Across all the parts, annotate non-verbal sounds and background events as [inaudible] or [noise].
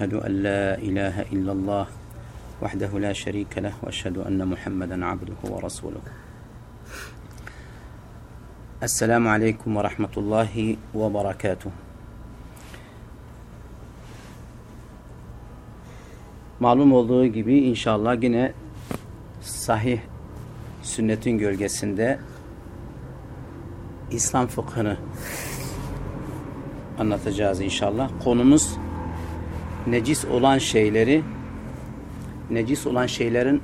واشهد ان لا اله الا الله وحده لا شريك له واشهد ان محمدا عبده ورسوله السلام عليكم ورحمه الله وبركاته Malum olduğu gibi inşallah yine sahih sünnetin gölgesinde İslam fıkhını anlatacağız inşallah. Konumuz necis olan şeyleri necis olan şeylerin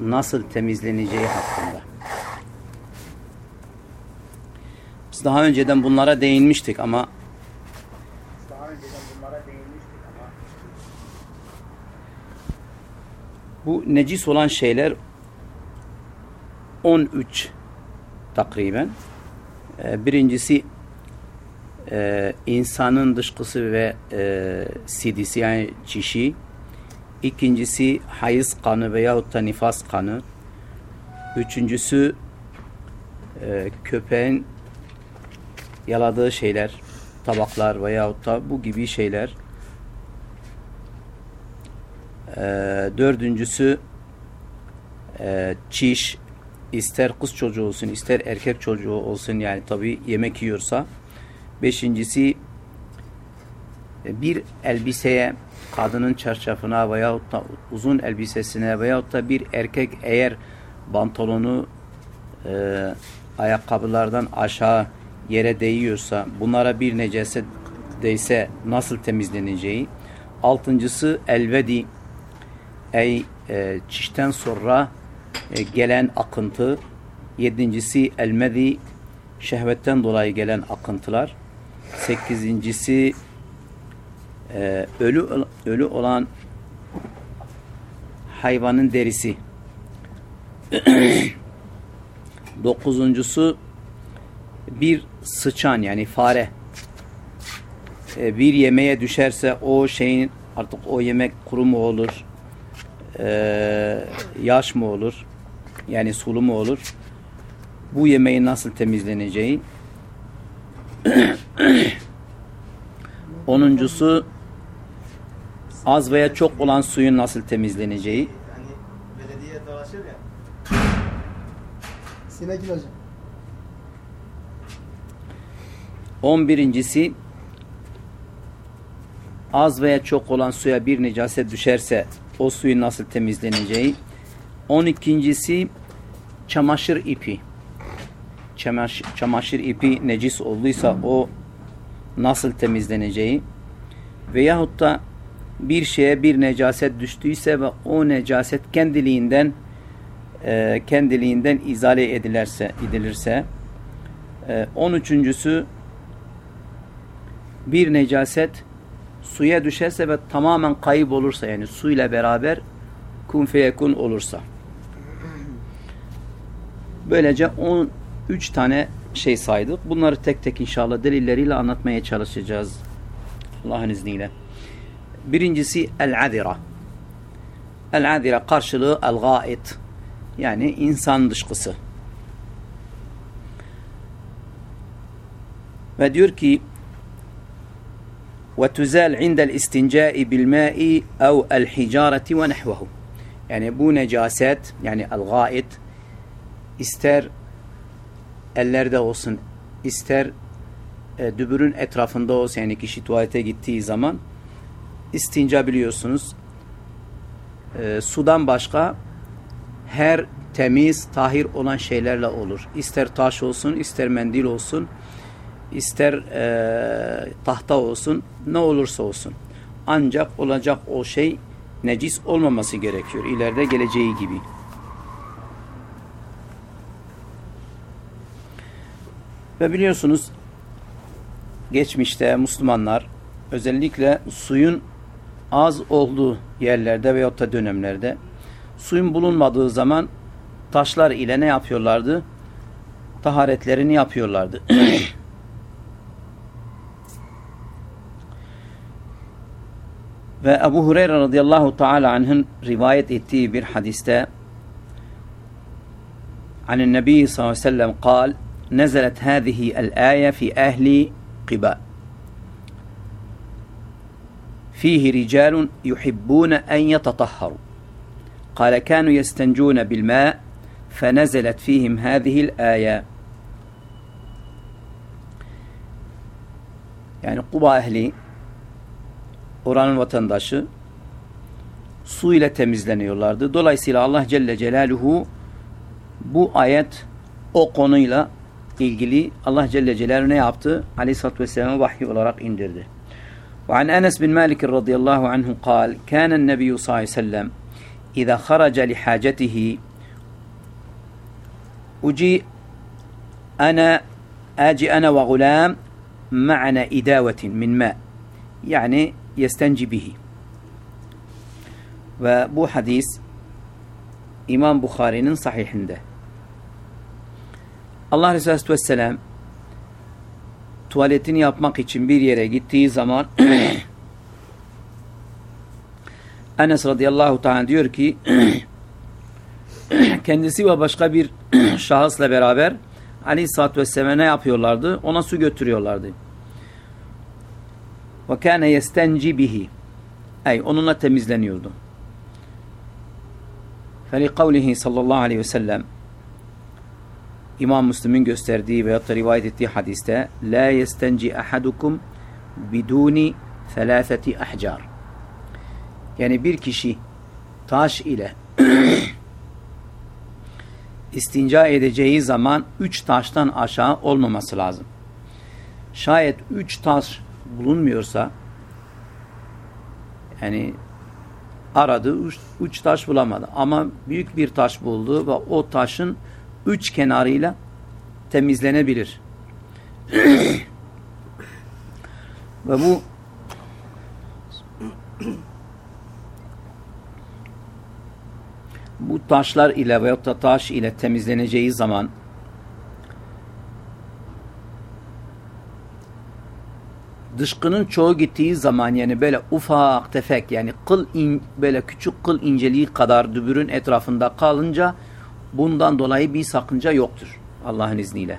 nasıl temizleneceği hakkında. Biz daha önceden bunlara değinmiştik ama bu necis olan şeyler 13 takriben. Ee, Birincisi e, insanın dışkısı ve e, sidisi yani çişi. İkincisi hayız kanı veyahut da nifas kanı. Üçüncüsü e, köpeğin yaladığı şeyler, tabaklar veyahut da bu gibi şeyler. E, dördüncüsü e, çiş, ister kız çocuğu olsun, ister erkek çocuğu olsun yani tabi yemek yiyorsa. Beşincisi e, bir elbiseye, kadının çarşafına veyahut da uzun elbisesine veyahut da bir erkek eğer pantolonu e, ayakkabılardan aşağı yere değiyorsa bunlara bir necaset değse nasıl temizleneceği. Altıncısı elvedi ey e, çişten sonra e, gelen akıntı. Yedincisi elmedi şehvetten dolayı gelen akıntılar. Sekizincisi e, ölü ölü olan hayvanın derisi. [clears throat] Dokuzuncusu bir sıçan yani fare e, bir yemeğe düşerse o şeyin artık o yemek kuru mu olur e, yaş mı olur yani sulu mu olur bu yemeğin nasıl temizleneceği [clears throat] onuncusu az veya çok olan suyun nasıl temizleneceği Hani belediye dolaşır ya. Sinek ilacı. On birincisi az veya çok olan suya bir necaset düşerse o suyun nasıl temizleneceği. On ikincisi çamaşır ipi. Çamaşır, çamaşır ipi necis olduysa o nasıl temizleneceği. Veyahut da bir şeye bir necaset düştüyse ve o necaset kendiliğinden e, kendiliğinden izale edilirse, edilirse e, on üçüncüsü bir necaset suya düşerse ve tamamen kayıp olursa yani suyla beraber kun feyekun olursa. Böylece 13 tane şey saydık. Bunları tek tek inşallah delilleriyle anlatmaya çalışacağız. Allah'ın izniyle. Birincisi el-azira. El-azira karşılığı el-gait. Yani insan dışkısı. Ve diyor ki وتزال عند الاستنجاء بالماء أو الحجارة ونحوه yani bu necaset yani el-gait ister ellerde olsun ister e, dübürün etrafında olsun yani kişi tuvalete gittiği zaman istinca biliyorsunuz e, sudan başka her temiz, tahir olan şeylerle olur. İster taş olsun, ister mendil olsun, ister e, tahta olsun, ne olursa olsun. Ancak olacak o şey necis olmaması gerekiyor. İleride geleceği gibi. Ve biliyorsunuz geçmişte Müslümanlar özellikle suyun az olduğu yerlerde veyahut da dönemlerde suyun bulunmadığı zaman taşlar ile ne yapıyorlardı? Taharetlerini yapıyorlardı. [clears throat] Ve Ebu Hureyre radıyallahu taala anh'ın rivayet ettiği bir hadiste Anin Nebi sallallahu aleyhi ve sellem kal نزلت هذه الآية في أهل قباء فيه رجال يحبون أن يتطهروا قال كانوا يستنجون بالماء فنزلت فيهم هذه الآية Yani Kuba ehli oranın vatandaşı su ile temizleniyorlardı. Dolayısıyla Allah Celle Celaluhu bu ayet o konuyla ilgili Allah Celle Celaluhu ne yaptı? Aleyhisselatü Vesselam'a vahiy olarak indirdi. وعن أنس بن مالك رضي الله عنه قال كان النبي صلى الله عليه وسلم إذا خرج لحاجته أجي أنا آجي أنا وغلام معنا إداوة من ماء يعني يستنجي به ve bu hadis İmam Bukhari'nin sahihinde. Allah Resulü Aleyhisselam tuvaletini yapmak için bir yere gittiği zaman [clears throat] Enes radıyallahu ta'ala diyor ki [clears throat] kendisi ve başka bir [clears throat] şahısla beraber Ali satt ve Vesselam'a yapıyorlardı? Ona su götürüyorlardı. Ve kâne yestenci bihi. Ey onunla temizleniyordu. Feli kavlihi sallallahu aleyhi ve sellem İmam Müslim'in gösterdiği veyahut da rivayet ettiği hadiste La yestenci ahadukum biduni thelâfeti ahcar Yani bir kişi taş ile [clears throat] istinca edeceği zaman üç taştan aşağı olmaması lazım. Şayet üç taş bulunmuyorsa yani aradı, üç, üç taş bulamadı. Ama büyük bir taş buldu ve o taşın üç kenarıyla temizlenebilir. [clears throat] ve bu bu taşlar ile veyahut da taş ile temizleneceği zaman dışkının çoğu gittiği zaman yani böyle ufak tefek yani kıl in, böyle küçük kıl inceliği kadar dübürün etrafında kalınca bundan dolayı bir sakınca yoktur Allah'ın izniyle.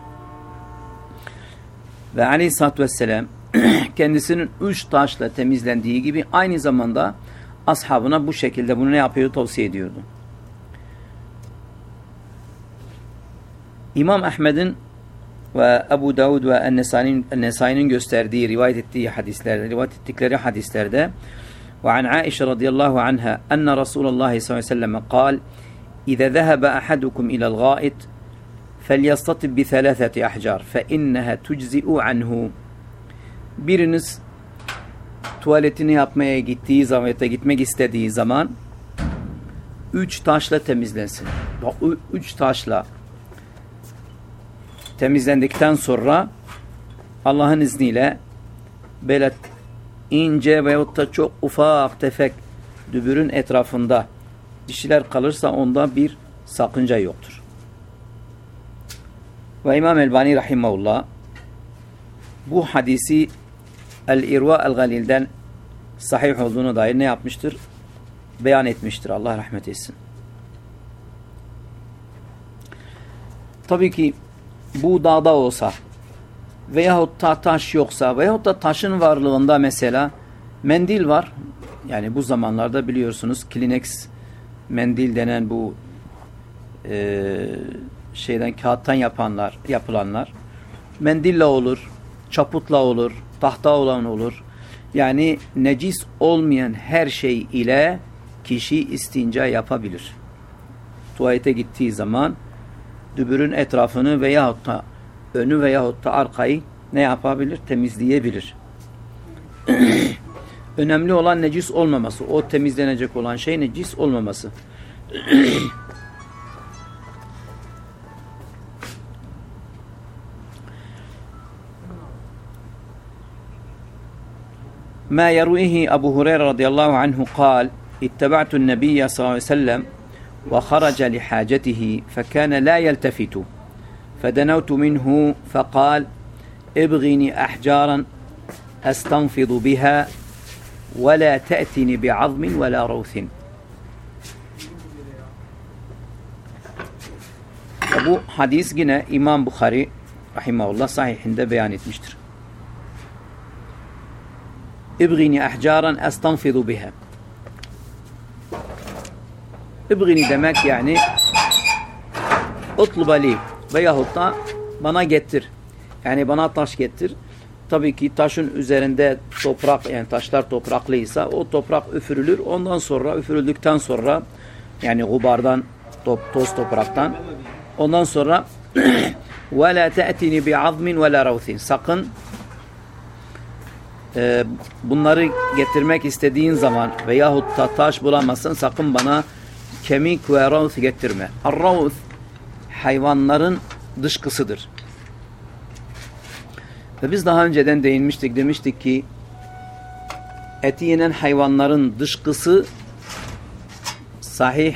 Ve aleyhissalatü vesselam [clears throat] kendisinin üç taşla temizlendiği gibi aynı zamanda ashabına bu şekilde bunu ne yapıyor tavsiye ediyordu. İmam Ahmed'in ve Ebu Davud ve Ennesai'nin gösterdiği, rivayet ettiği hadislerde, rivayet ettikleri hadislerde ve an Aişe radıyallahu anha enne Resulullah sallallahu aleyhi ve sellem kal Ahadukum ilel gâit felyastatib bi thelâtheti ahcar fe inneha tujzi'u anhu Biriniz tuvaletini yapmaya gittiği zaman gitmek istediği zaman üç taşla temizlensin. Üç taşla temizlendikten sonra Allah'ın izniyle böyle ince veyahut da çok ufak tefek dübürün etrafında dişiler kalırsa onda bir sakınca yoktur. Ve İmam Elbani Rahimahullah bu hadisi El-İrva El-Galil'den sahih olduğunu dair ne yapmıştır? Beyan etmiştir. Allah rahmet etsin. Tabii ki bu dağda olsa veyahut da taş yoksa veyahut da taşın varlığında mesela mendil var. Yani bu zamanlarda biliyorsunuz Kleenex mendil denen bu e, şeyden kağıttan yapanlar, yapılanlar mendille olur, çaputla olur, tahta olan olur. Yani necis olmayan her şey ile kişi istinca yapabilir. Tuvalete gittiği zaman dübürün etrafını veyahut da önü veyahut da arkayı ne yapabilir? Temizleyebilir. [clears throat] Önemli olan necis olmaması. O temizlenecek olan şey necis olmaması. ما يرويه أبو هريرة رضي الله عنه قال اتبعت النبي صلى الله عليه وسلم وخرج لحاجته فكان لا يلتفت فدنوت منه فقال ابغني أحجارا أستنفض بها ولا تأتني بعظم ولا روث Bu hadis yine İmam Bukhari rahimahullah sahihinde beyan etmiştir. İbgini ahcaran estanfidu biha. İbgini demek yani utluba li veyahut da bana getir. Yani bana taş getir. Tabii ki taşın üzerinde toprak yani taşlar topraklıysa o toprak üfürülür. Ondan sonra üfürüldükten sonra yani gubardan top, toz topraktan ondan sonra [clears throat] bi azmin ve la ravthin. Sakın e, bunları getirmek istediğin zaman veyahut da taş bulamazsın sakın bana kemik ve ravth getirme. Ar-ravth hayvanların dışkısıdır. Ve biz daha önceden değinmiştik demiştik ki eti yenen hayvanların dışkısı sahih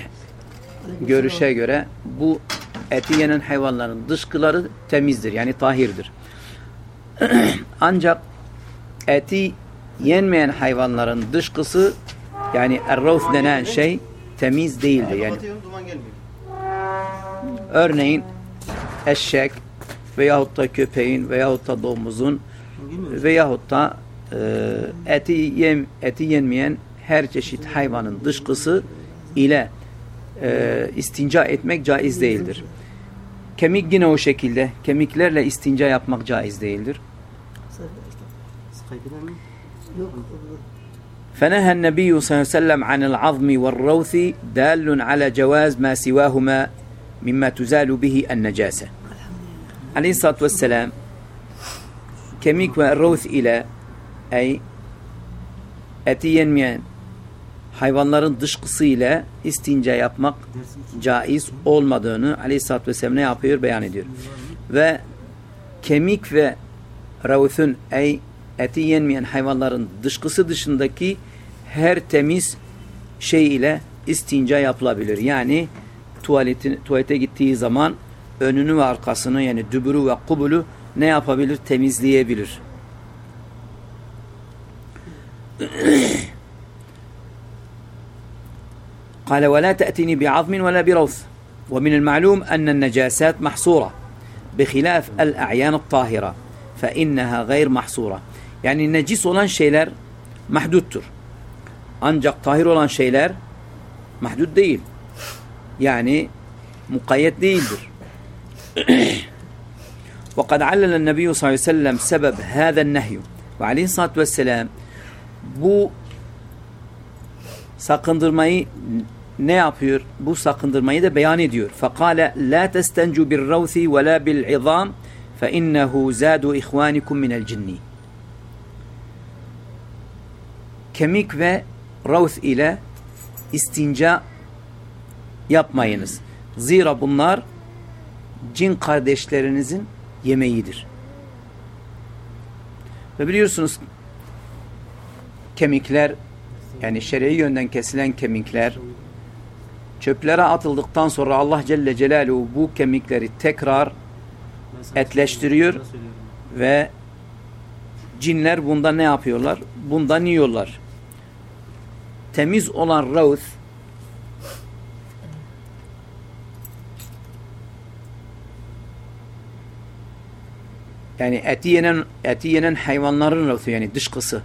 görüşe göre bu eti yenen hayvanların dışkıları temizdir yani tahirdir. [clears throat] Ancak eti yenmeyen hayvanların dışkısı yani errauf denen şey temiz değildir. Yani örneğin eşek veyahut da köpeğin veyahut da domuzun veyahut da e, eti yem eti yenmeyen her çeşit hayvanın dışkısı ile e, istinca etmek caiz değildir. Kemik yine o şekilde. Kemiklerle istinca yapmak caiz değildir. فنهى النبي صلى الله عليه وسلم عن العظم والروث دال على جواز ما سواهما مما تزال به النجاسة Aleyhisselatü Vesselam kemik ve ravth ile ey eti yenmeyen hayvanların dışkısı ile istinca yapmak caiz olmadığını Aleyhisselatü Vesselam ne yapıyor? Beyan ediyor. Ve kemik ve ravthun ey eti yenmeyen hayvanların dışkısı dışındaki her temiz şey ile istinca yapılabilir. Yani tuvaletin, tuvalete gittiği zaman önünü ve arkasını yani dübürü ve kubulu ne yapabilir? Temizleyebilir. قال ولا تأتني بعظم ولا بروث ومن المعلوم أن النجاسات محصورة بخلاف الأعيان الطاهرة فإنها غير محصورة yani necis olan şeyler mahduttur. Ancak tahir olan şeyler mahdut değil. Yani mukayyet değildir. [coughs] وقد علل النبي صلى الله عليه وسلم سبب هذا النهي وعليه الصلاة والسلام bu sakındırmayı ne yapıyor? Bu sakındırmayı da beyan ediyor. فَقَالَ لَا تَسْتَنْجُوا بِالرَّوْثِ وَلَا بِالْعِظَامِ فَإِنَّهُ زَادُ إِخْوَانِكُمْ مِنَ الْجِنِّ Kemik ve ravth ile istinca yapmayınız. Zira bunlar cin kardeşlerinizin yemeğidir. Ve biliyorsunuz kemikler yani şer'i yönden kesilen kemikler çöplere atıldıktan sonra Allah Celle Celaluhu bu kemikleri tekrar etleştiriyor ve cinler bunda ne yapıyorlar? Bundan yiyorlar. Temiz olan ravth yani eti yenen, eti yenen hayvanların ravthi yani dışkısı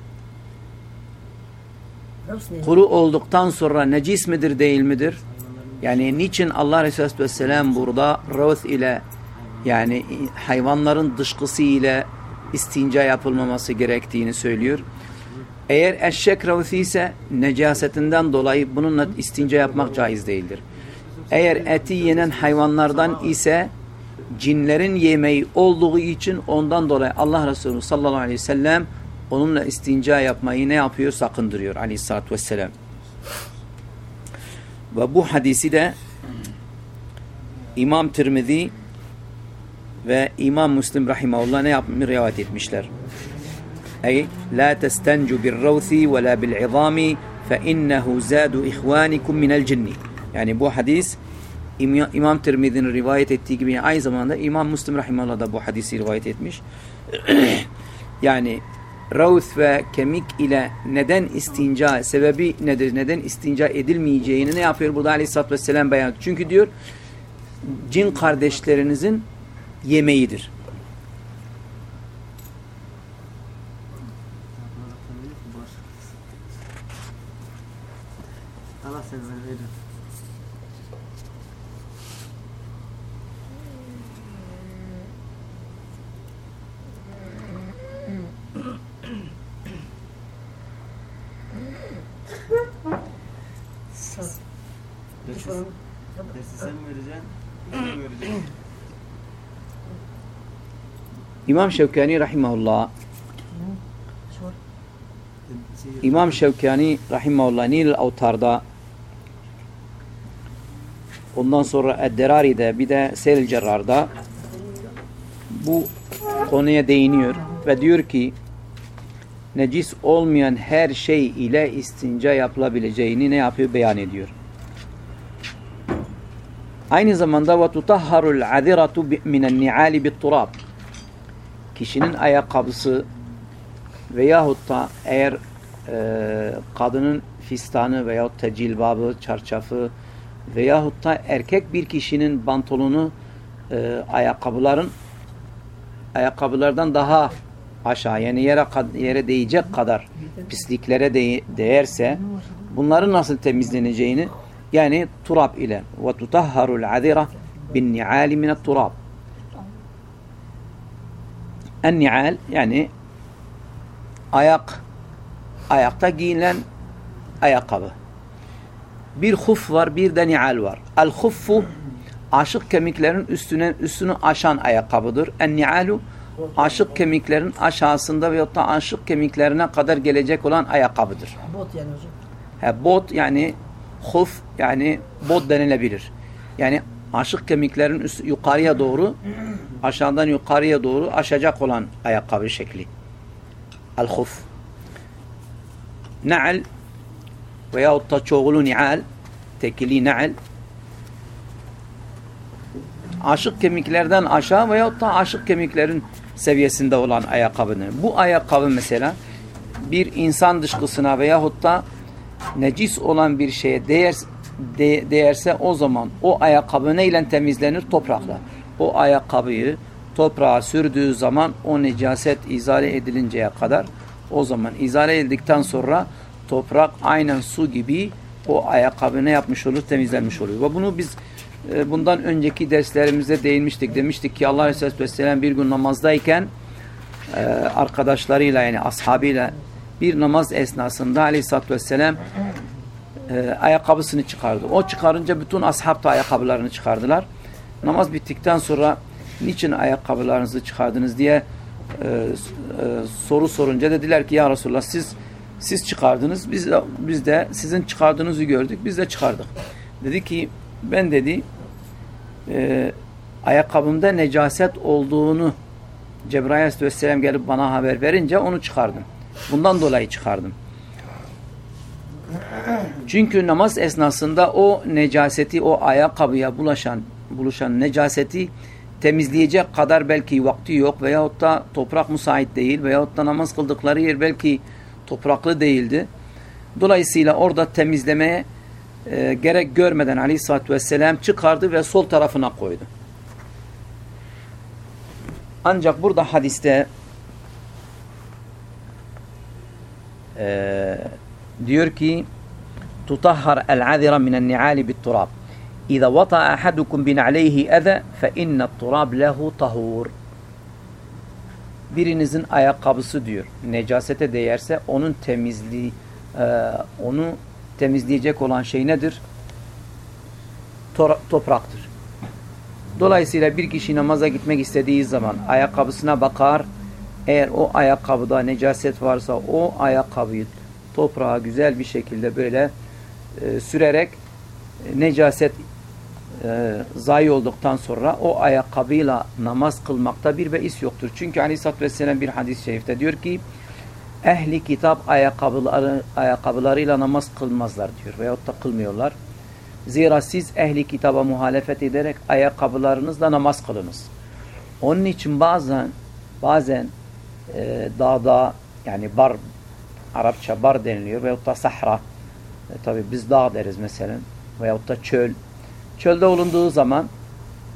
kuru olduktan sonra necis midir değil midir? Yani niçin Allah Resulü Vesselam burada ravth ile yani hayvanların dışkısı ile istinca yapılmaması gerektiğini söylüyor. Eğer eşek ravthi ise necasetinden dolayı bununla istinca yapmak caiz değildir. Eğer eti yenen hayvanlardan ise cinlerin yemeği olduğu için ondan dolayı Allah Resulü sallallahu aleyhi ve sellem onunla istinca yapmayı ne yapıyor? Sakındırıyor aleyhissalatü vesselam. Ve bu hadisi de İmam Tirmizi ve İmam Müslim rahimahullah ne yapmış? Rivayet etmişler. Ey la testencu bir ravthi ve la bil izami fe innehu zadu ihvanikum minel cinni. Yani bu hadis İmam, Tirmidhi'nin rivayet ettiği gibi aynı zamanda İmam Müslim rahimahullah da bu hadisi rivayet etmiş. [clears throat] yani ravth ve kemik ile neden istinca sebebi nedir? Neden istinca edilmeyeceğini ne yapıyor burada Aleyhisselatü Vesselam beyan. Çünkü diyor cin kardeşlerinizin yemeğidir. Allah seni verir. Dersi, dersi sen mi vereceksin? Ben mi vereceğim? [clears throat] İmam Şevkani rahimahullah. Şey, İmam Şevkani rahimahullah Nil Avtar'da ondan sonra Edderari'de bir de Sel Cerrar'da bu konuya değiniyor ve diyor ki necis olmayan her şey ile istinca yapılabileceğini ne yapıyor beyan ediyor. Aynı zamanda ve tutahharul aziratu minen ni'ali bit turab. Kişinin ayakkabısı veyahut da eğer e, kadının fistanı veyahut da cilbabı, çarşafı veyahut da erkek bir kişinin pantolonu e, ayakkabıların ayakkabılardan daha aşağı yani yere yere değecek kadar pisliklere değ- değerse bunların nasıl temizleneceğini yani turab ile ve tutahharul azira bin ni'ali min turab en ni'al yani ayak ayakta giyilen ayakkabı. Bir huf var, bir de ni'al var. El huffu aşık kemiklerin üstüne üstünü aşan ayakkabıdır. En ni'alu aşık kemiklerin aşağısında veyahut da aşık kemiklerine kadar gelecek olan ayakkabıdır. Bot yani hocam. He, bot yani huf yani bot denilebilir. Yani aşık kemiklerin üst, yukarıya doğru aşağıdan yukarıya doğru aşacak olan ayakkabı şekli. El huf. Na'al veyahut da çoğulu ni'al tekili na'al aşık kemiklerden aşağı veyahut da aşık kemiklerin seviyesinde olan ayakkabını. Bu ayakkabı mesela bir insan dışkısına veyahut da necis olan bir şeye değer, de, değerse o zaman o ayakkabı neyle temizlenir? Toprakla. O ayakkabıyı toprağa sürdüğü zaman o necaset izale edilinceye kadar o zaman izale edildikten sonra toprak aynen su gibi o ayakkabı ne yapmış olur? Temizlenmiş oluyor. Ve bunu biz bundan önceki derslerimizde değinmiştik. Demiştik ki Allah Aleyhisselatü Vesselam bir gün namazdayken e, arkadaşlarıyla yani ashabıyla bir namaz esnasında Aleyhisselatü Vesselam e, ayakkabısını çıkardı. O çıkarınca bütün ashab da ayakkabılarını çıkardılar. Namaz bittikten sonra niçin ayakkabılarınızı çıkardınız diye e, e, soru sorunca dediler ki ya Resulullah siz siz çıkardınız. Biz de, biz de sizin çıkardığınızı gördük. Biz de çıkardık. Dedi ki ben dedi e, ayakkabımda necaset olduğunu Cebrail Aleyhisselam gelip bana haber verince onu çıkardım. Bundan dolayı çıkardım. Çünkü namaz esnasında o necaseti, o ayakkabıya bulaşan, buluşan necaseti temizleyecek kadar belki vakti yok veyahut da toprak müsait değil veyahut da namaz kıldıkları yer belki topraklı değildi. Dolayısıyla orada temizlemeye e, gerek görmeden aleyhissalatü vesselam çıkardı ve sol tarafına koydu. Ancak burada hadiste e, diyor ki tutahhar el-azira minen ni'ali bit turab. İza vata ahadukum bin aleyhi eze fe inne turab lehu tahur. Birinizin ayakkabısı diyor. Necasete değerse onun temizliği e, onu temizleyecek olan şey nedir? Topraktır. Dolayısıyla bir kişi namaza gitmek istediği zaman ayakkabısına bakar. Eğer o ayakkabıda necaset varsa o ayakkabıyı toprağa güzel bir şekilde böyle e, sürerek e, necaset e, zayi olduktan sonra o ayakkabıyla namaz kılmakta bir beis yoktur. Çünkü Aleyhisselatü Vesselam bir hadis-i şerifte diyor ki ehli kitap ayakkabıları, ayakkabılarıyla namaz kılmazlar diyor veyahut da kılmıyorlar. Zira siz ehli kitaba muhalefet ederek ayakkabılarınızla namaz kılınız. Onun için bazen bazen e, dağda yani bar Arapça bar deniliyor veyahut da sahra e, tabi biz dağ deriz mesela veyahut da çöl çölde olunduğu zaman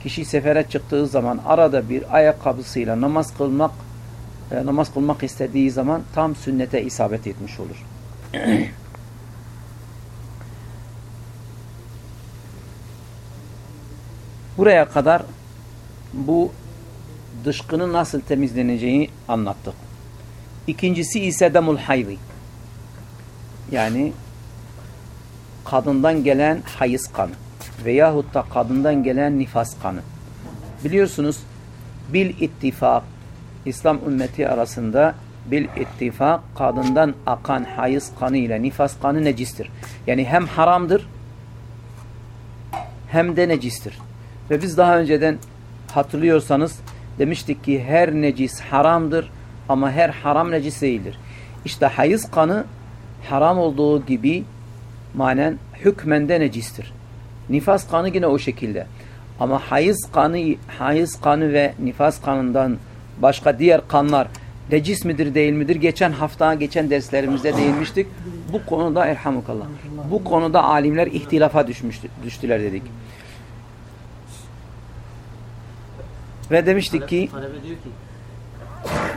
kişi sefere çıktığı zaman arada bir ayakkabısıyla namaz kılmak e, namaz kılmak istediği zaman tam sünnete isabet etmiş olur. [clears throat] Buraya kadar bu dışkının nasıl temizleneceğini anlattık. İkincisi ise demul hayvi. Yani kadından gelen hayız kanı veyahut da kadından gelen nifas kanı. Biliyorsunuz bil ittifak İslam ümmeti arasında bil ittifak kadından akan hayız kanı ile nifas kanı necistir. Yani hem haramdır hem de necistir. Ve biz daha önceden hatırlıyorsanız demiştik ki her necis haramdır ama her haram necis değildir. İşte hayız kanı haram olduğu gibi manen hükmen necistir. Nifas kanı yine o şekilde. Ama hayız kanı, hayız kanı ve nifas kanından başka diğer kanlar necis midir değil midir? Geçen hafta, geçen derslerimizde değinmiştik. Bu konuda elhamukallah. Bu konuda alimler ihtilafa düşmüştü, düştüler dedik. Ve demiştik ki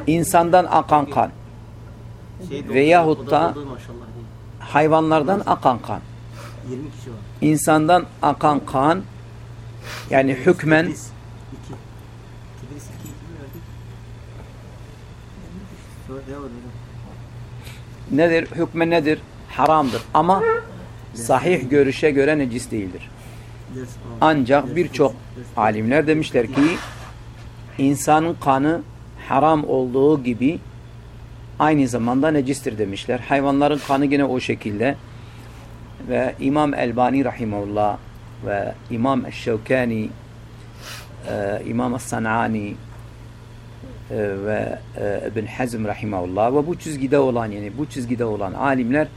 insandan akan kan Veyahut da- hayvanlardan akan kan 20 kişi var. insandan akan kan yani hükmen nedir? Hükmen nedir? Haramdır. Ama sahih görüşe göre necis değildir. Ancak birçok alimler demişler ki insanın kanı haram olduğu gibi aynı zamanda necistir demişler. Hayvanların kanı yine o şekilde. Ve İmam Elbani rahimahullah ve İmam Eşşevkani e, İmam Sanani ve e, İbn Hazm rahimahullah ve bu çizgide olan yani bu çizgide olan alimler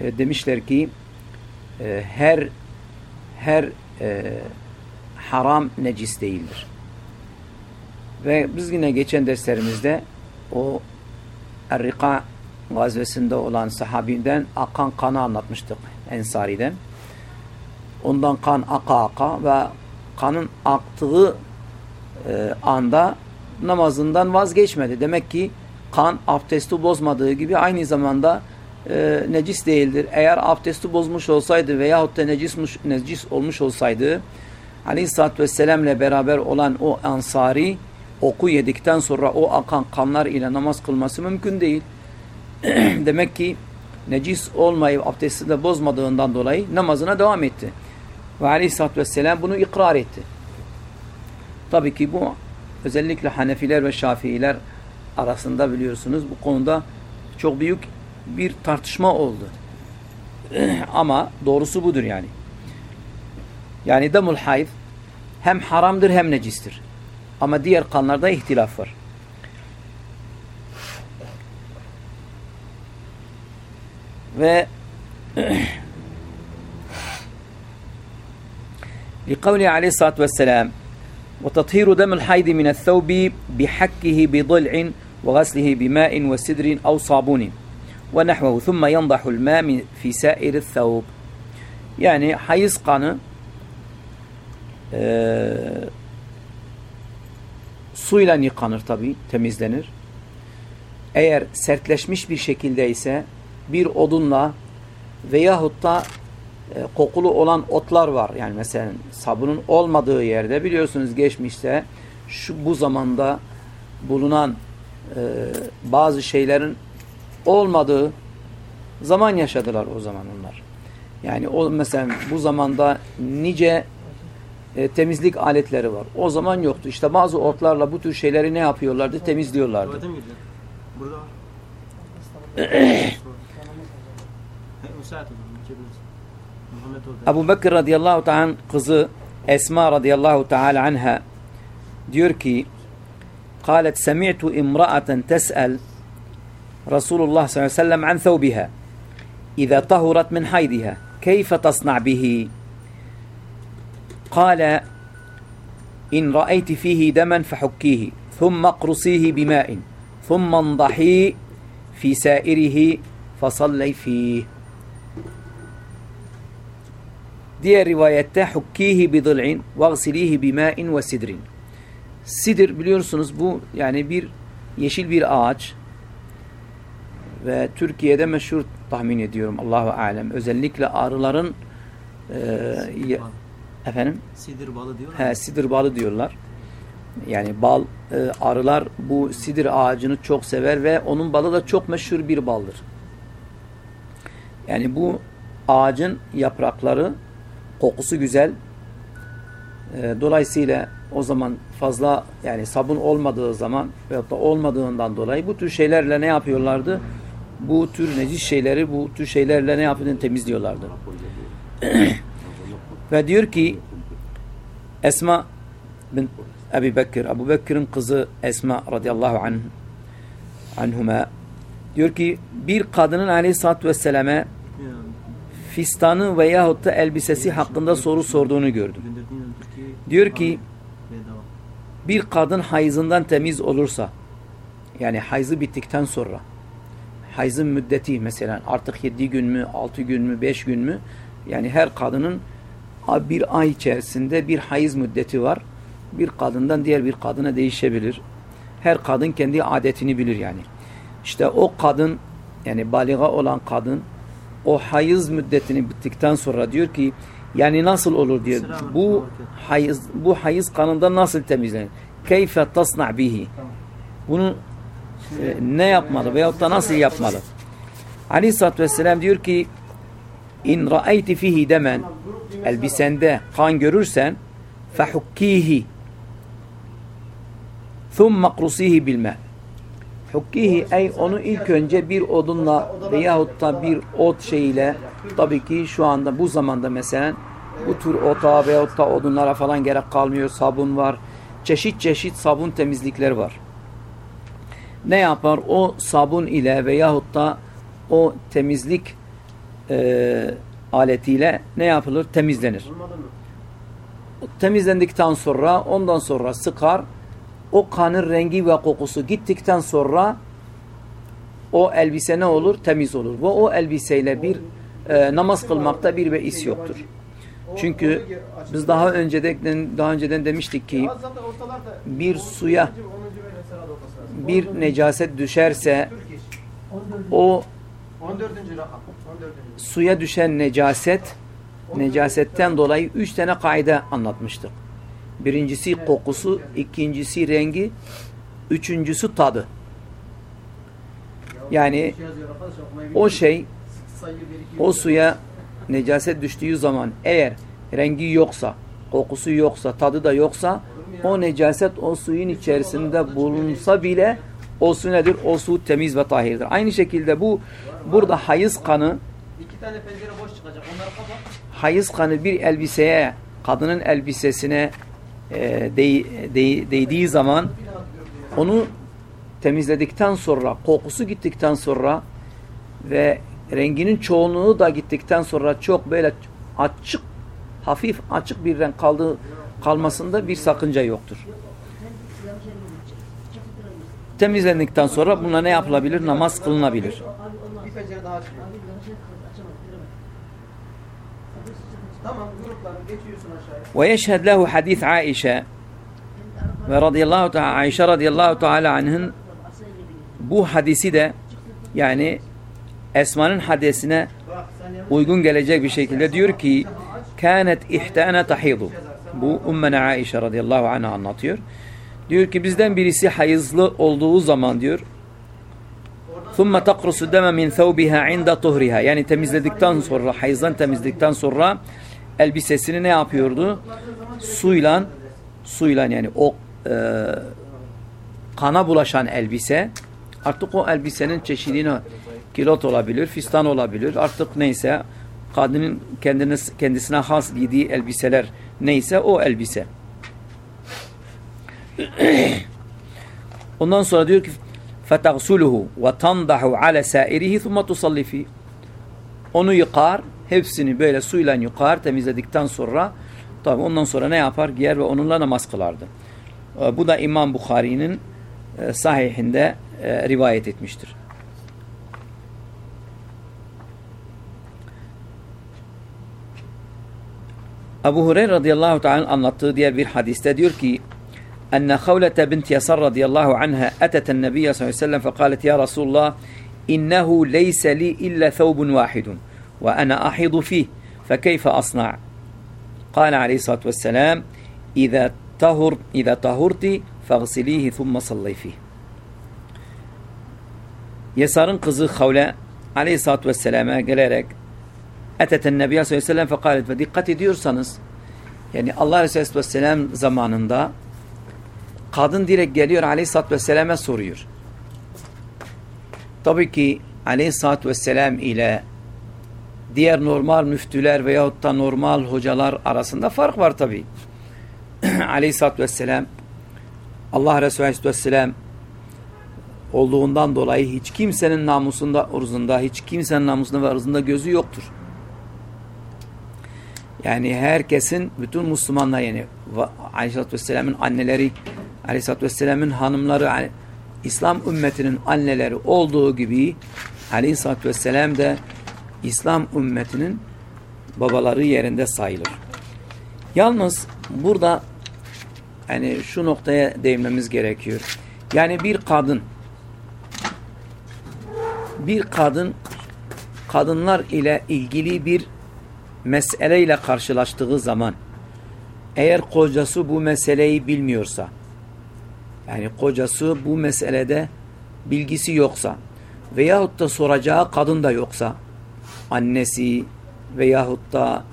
e, demişler ki e, her her e, haram necis değildir. Ve biz yine geçen derslerimizde o Er-Rika gazvesinde olan sahabiden akan kanı anlatmıştık Ensari'den. Ondan kan aka aka ve kanın aktığı e, anda namazından vazgeçmedi. Demek ki kan abdesti bozmadığı gibi aynı zamanda e, necis değildir. Eğer abdesti bozmuş olsaydı veyahut da necis, necis olmuş olsaydı Aleyhisselatü Vesselam'le beraber olan o ansari oku yedikten sonra o akan kanlar ile namaz kılması mümkün değil. [clears throat] Demek ki necis olmayıp abdesti de bozmadığından dolayı namazına devam etti. Ve Aleyhisselatü Vesselam bunu ikrar etti. Tabii ki bu özellikle Hanefiler ve Şafiiler arasında biliyorsunuz bu konuda çok büyük bir tartışma oldu. [clears throat] Ama doğrusu budur yani. Yani damul hayd hem haramdır hem necistir. Ama diğer kanlarda ihtilaf var. Ve [clears throat] li kavli aleyhissalatü vesselam وتطهير دم الحيض من الثوب بحكه بضلع وغسله بماء وسدر أو صابون ونحوه ثم ينضح الماء في سائر الثوب. يعني حيسقن suyla yıkanır tabi temizlenir eğer sertleşmiş bir şekilde ise bir odunla veyahut da e, kokulu olan otlar var. Yani mesela sabunun olmadığı yerde biliyorsunuz geçmişte şu bu zamanda bulunan e, bazı şeylerin olmadığı zaman yaşadılar o zaman onlar. Yani o mesela bu zamanda nice e, temizlik aletleri var. O zaman yoktu. İşte bazı otlarla bu tür şeyleri ne yapıyorlardı? Temizliyorlardı. Burada [clears throat] Ebu Bekir radıyallahu ta'ala kızı Esma radıyallahu ta'ala anha diyor ki قالت سمعت امرأة تسأل رسول الله صلى الله عليه وسلم عن ثوبها إذا طهرت من حيضها كيف تصنع به؟ قال إن رأيت فيه دما فحكيه ثم اقرصيه بماء ثم انضحيه في سائره فصلي فيه. Diğer rivayette hukkihi bi dil'in vagsilihi bi ma'in ve sidrin. Sidir biliyorsunuz bu yani bir yeşil bir ağaç ve Türkiye'de meşhur tahmin ediyorum Allahu alem. Özellikle arıların e, Efendim? Sidir balı diyorlar. He, sidir balı diyorlar. Yani bal, e, arılar bu sidir ağacını çok sever ve onun balı da çok meşhur bir baldır. Yani bu ağacın yaprakları kokusu güzel. E, dolayısıyla o zaman fazla yani sabun olmadığı zaman veyahut da olmadığından dolayı bu tür şeylerle ne yapıyorlardı? Bu tür necis şeyleri bu tür şeylerle ne yapıyordun temizliyorlardı. [clears throat] ve diyor ki Esma bin Ebu Bekir, Ebu Bekir'in kızı Esma radıyallahu anh, anhuma diyor ki bir kadının aleyhissalatü vesselam'e fistanı veyahut da elbisesi hakkında soru sorduğunu gördüm. Diyor ki bir kadın hayızından temiz olursa yani hayızı bittikten sonra hayızın müddeti mesela artık 7 gün mü 6 gün mü 5 gün mü yani her kadının bir ay içerisinde bir hayız müddeti var. Bir kadından diğer bir kadına değişebilir. Her kadın kendi adetini bilir yani. İşte o kadın yani baliga olan kadın o hayız müddetini bittikten sonra diyor ki yani nasıl olur diyor. Selam. Bu hayız bu hayız kanından nasıl temizlenir? Keyfe tasna bihi. Bunu e, ne yapmalı veyahut da nasıl yapmalı? Aleyhisselatü Vesselam diyor ki in ra'ayti fihi demen elbisende kan görürsen fehukkihi thumma qrusihi bilme hukkihi ey onu ilk önce bir odunla veyahut da bir ot şeyiyle tabii ki şu anda bu zamanda mesela bu tür ota veyahut da odunlara falan gerek kalmıyor. Sabun var. Çeşit çeşit sabun temizlikler var. Ne yapar? O sabun ile veyahut da o temizlik e, aletiyle ne yapılır? Temizlenir. Temizlendikten sonra ondan sonra sıkar o kanın rengi ve kokusu gittikten sonra o elbise ne olur? Temiz olur. Ve o elbiseyle bir e, namaz kılmakta bir beis yoktur. Çünkü biz daha önceden daha önceden demiştik ki bir suya 10. ve mesela ortası. bir necaset düşerse o 14. rakam. 14. suya düşen necaset necasetten dolayı üç tane kaide anlatmıştık. Birincisi kokusu, ikincisi rengi, üçüncüsü tadı. Yani o şey o suya necaset düştüğü zaman eğer rengi yoksa, kokusu yoksa, tadı da yoksa o necaset o suyun içerisinde bulunsa bile o su nedir? O su temiz ve tahirdir. Aynı şekilde bu burada hayız kanı İki tane pencere boş çıkacak. Onları kapat. hayız kanı bir elbiseye, kadının elbisesine e, değ, değ, değdiği zaman onu temizledikten sonra, kokusu gittikten sonra ve renginin çoğunluğu da gittikten sonra çok böyle açık, hafif açık bir renk kaldığı kalmasında bir sakınca yoktur. Temizlendikten sonra buna ne yapılabilir? Namaz kılınabilir. Bir pencere daha açıyor. Tamam grupları geçiyorsun aşağıya. ويشهد له حديث عائشة ورضي الله تعالى عائشة رضي الله تعالى عنهن bu hadisi de yani Esma'nın hadisine Bak sen yanına uygun gelecek bir şekilde diyor ki kânet ihtâne tahidu bu Ummena Aişe radıyallahu anh'a anlatıyor. Diyor ki bizden birisi hayızlı olduğu zaman diyor ثُمَّ تَقْرُسُ دَمَ مِنْ ثَوْبِهَا عِنْدَ طُهْرِهَا Yani temizledikten sonra, hayızdan temizledikten sonra elbisesini ne yapıyordu? Suyla, suyla yani o e, kana bulaşan elbise artık o elbisenin çeşidine kilot olabilir, fistan olabilir. Artık neyse kadının kendine, kendisine has giydiği elbiseler neyse o elbise. Ondan sonra diyor ki فَتَغْسُلُهُ وَتَنْضَحُ عَلَى سَائِرِهِ ثُمَّ تُصَلِّ فِيهِ Onu yıkar, hepsini böyle suyla yıkar, temizledikten sonra tabi ondan sonra ne yapar? Giyer ve onunla namaz kılardı. E, Bu da İmam Bukhari'nin e, sahihinde e, rivayet etmiştir. Ebu Hureyre radıyallahu ta'ala anlattığı diğer bir hadiste diyor ki أن خولة بنت يسر رضي الله عنها أتت النبي صلى الله عليه وسلم فقالت يا رسول الله إنه ليس لي إلا ثوب واحد ve ana ahidu fih fekeyfe asna' Kale aleyhissalatü vesselam İzâ tahur, İzâ tahurti fagsilîhi thumme salli fih Yesar'ın kızı Havle aleyhissalatü vesselama gelerek Eteten Nebiye sallallahu aleyhi ve sellem fekalet ve dikkat ediyorsanız yani Allah aleyhissalatü vesselam zamanında kadın direkt geliyor aleyhissalatü vesselama soruyor. Tabii ki aleyhissalatü vesselam ile diğer normal müftüler veyahut da normal hocalar arasında fark var tabii. [clears throat] aleyhissalatü vesselam Allah Resulü aleyhisselam olduğundan dolayı hiç kimsenin namusunda, ırzında, hiç kimsenin namusunda ve ırzında gözü yoktur. Yani herkesin, bütün Müslümanlar yani Aleyhisselatü Vesselam'ın anneleri, Aleyhisselatü Vesselam'ın hanımları, İslam ümmetinin anneleri olduğu gibi Aleyhisselatü Vesselam da İslam ümmetinin babaları yerinde sayılır. Yalnız burada yani şu noktaya değinmemiz gerekiyor. Yani bir kadın bir kadın kadınlar ile ilgili bir meseleyle karşılaştığı zaman eğer kocası bu meseleyi bilmiyorsa yani kocası bu meselede bilgisi yoksa veyahut da soracağı kadın da yoksa annesi veyahut da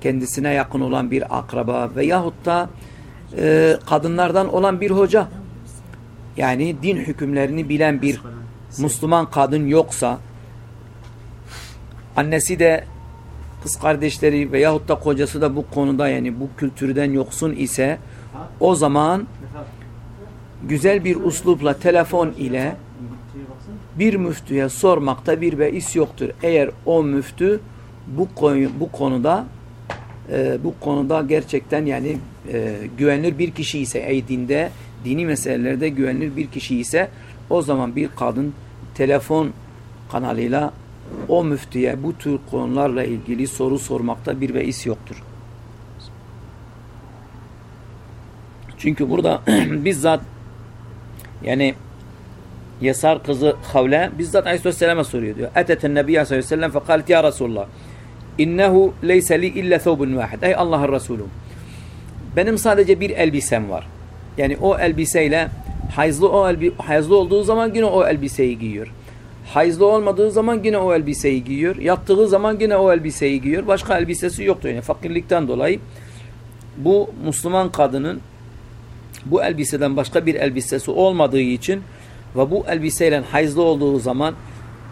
kendisine yakın olan bir akraba veyahut da e, kadınlardan olan bir hoca. Yani din hükümlerini bilen bir Müslüman kadın yoksa annesi de kız kardeşleri veyahut da kocası da bu konuda yani bu kültürden yoksun ise o zaman güzel bir uslupla telefon ile bir müftüye sormakta bir beis yoktur. Eğer o müftü bu konu, bu konuda e, bu konuda gerçekten yani e, güvenilir bir kişi ise ey dinde dini meselelerde güvenilir bir kişi ise o zaman bir kadın telefon kanalıyla o müftüye bu tür konularla ilgili soru sormakta bir beis yoktur. Çünkü burada [clears throat] bizzat yani Yesar kızı Havle bizzat Aleyhisselam'a soruyor diyor. Eteten Nebiye sallallahu aleyhi ve sellem fekalet ya Resulullah innehu leyse li illa thawbun vahid. Ey Allah'ın Resulü benim sadece bir elbisem var. Yani o elbiseyle hayızlı o elbi, hayızlı olduğu zaman yine o elbiseyi giyiyor. Hayızlı olmadığı zaman yine o elbiseyi giyiyor. Yattığı zaman yine o elbiseyi giyiyor. Başka elbisesi yoktur. Yani fakirlikten dolayı bu Müslüman kadının bu elbiseden başka bir elbisesi olmadığı için ve bu elbiseyle hayızlı olduğu zaman